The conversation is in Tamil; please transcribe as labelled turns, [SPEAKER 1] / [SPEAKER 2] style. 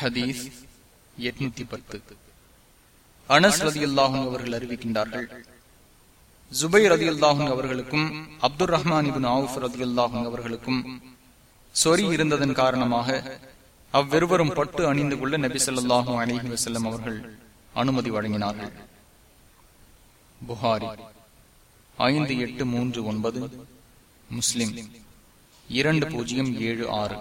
[SPEAKER 1] ஹதீஸ் எட்நூத்தி பத்து. அனஸ் ரதி அல்லாஹும் அவர்கள் அறிவிக்கின்றார்கள் ஜுபை ரதி அல்லாஹும் அவர்களுக்கும் அப்துல் ரஹ்மான் இபின் ஆவுஃப் ரதி அல்லாஹும் அவர்களுக்கும் சொறி இருந்ததன் காரணமாக அவ்விருவரும் பட்டு அணிந்து கொள்ள நபி சொல்லாஹும் அலிஹி வசல்லம் அவர்கள் அனுமதி வழங்கினார்கள். புகாரி ஐந்து எட்டு மூன்று ஒன்பது முஸ்லிம் இரண்டு பூஜ்ஜியம் ஏழு ஆறு.